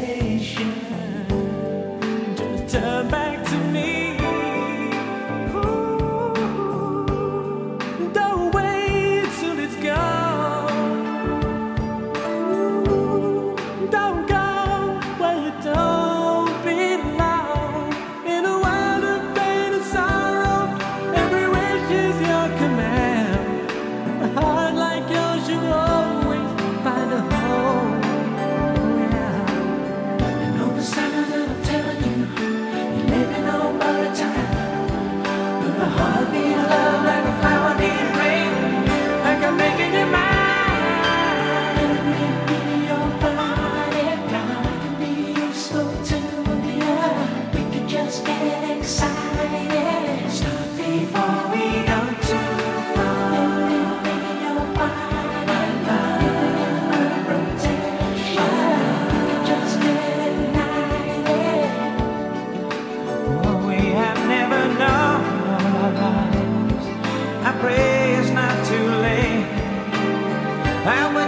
sensation. Lives.